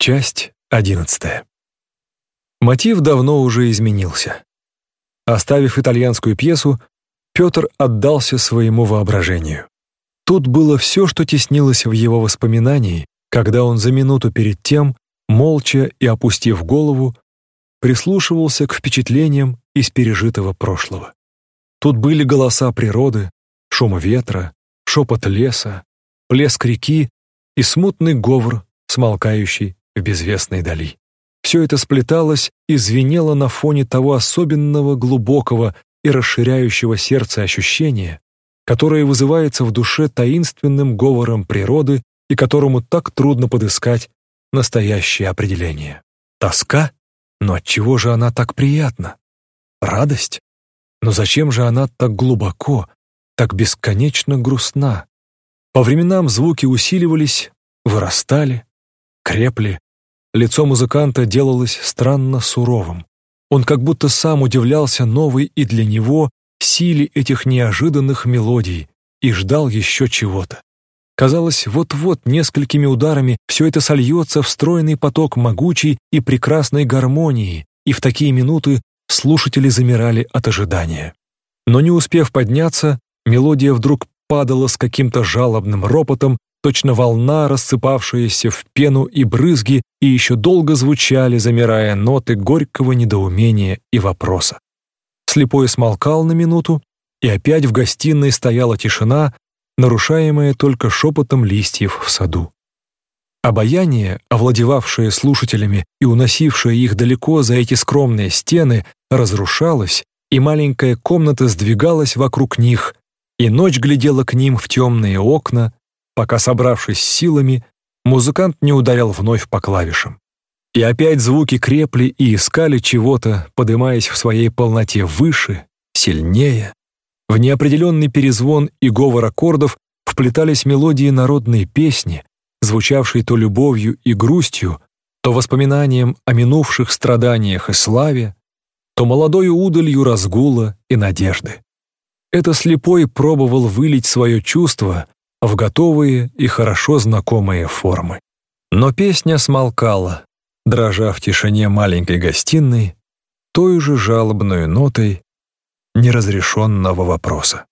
Часть одиннадцатая. Мотив давно уже изменился. Оставив итальянскую пьесу, Петр отдался своему воображению. Тут было все, что теснилось в его воспоминании, когда он за минуту перед тем, молча и опустив голову, прислушивался к впечатлениям из пережитого прошлого. Тут были голоса природы, шум ветра, шепот леса, плеск реки и смутный говор, смолкающий в безвестной дали. Все это сплеталось и звенело на фоне того особенного, глубокого и расширяющего сердце ощущения, которое вызывается в душе таинственным говором природы и которому так трудно подыскать настоящее определение. Тоска? Но отчего же она так приятна? Радость? Но зачем же она так глубоко, так бесконечно грустна? По временам звуки усиливались, вырастали, крепли. Лицо музыканта делалось странно суровым. Он как будто сам удивлялся новой и для него силе этих неожиданных мелодий и ждал еще чего-то. Казалось, вот-вот несколькими ударами все это сольется в стройный поток могучей и прекрасной гармонии, и в такие минуты слушатели замирали от ожидания. Но не успев подняться, мелодия вдруг падала с каким-то жалобным ропотом, точно волна, рассыпавшаяся в пену и брызги, и еще долго звучали, замирая ноты горького недоумения и вопроса. Слепой смолкал на минуту, и опять в гостиной стояла тишина, нарушаемое только шепотом листьев в саду. Обаяние, овладевавшее слушателями и уносившее их далеко за эти скромные стены, разрушалось, и маленькая комната сдвигалась вокруг них, и ночь глядела к ним в темные окна, пока, собравшись силами, музыкант не ударил вновь по клавишам. И опять звуки крепли и искали чего-то, подымаясь в своей полноте выше, сильнее, в неопределенный перезвон и говор аккордов вплетались мелодии народной песни, звучавшей то любовью и грустью, то воспоминанием о минувших страданиях и славе, то молодою удалью разгула и надежды. Это слепой пробовал вылить свое чувство в готовые и хорошо знакомые формы. Но песня смолкала, дрожа в тишине маленькой гостиной, той же жалобной нотой, неразрешенного вопроса.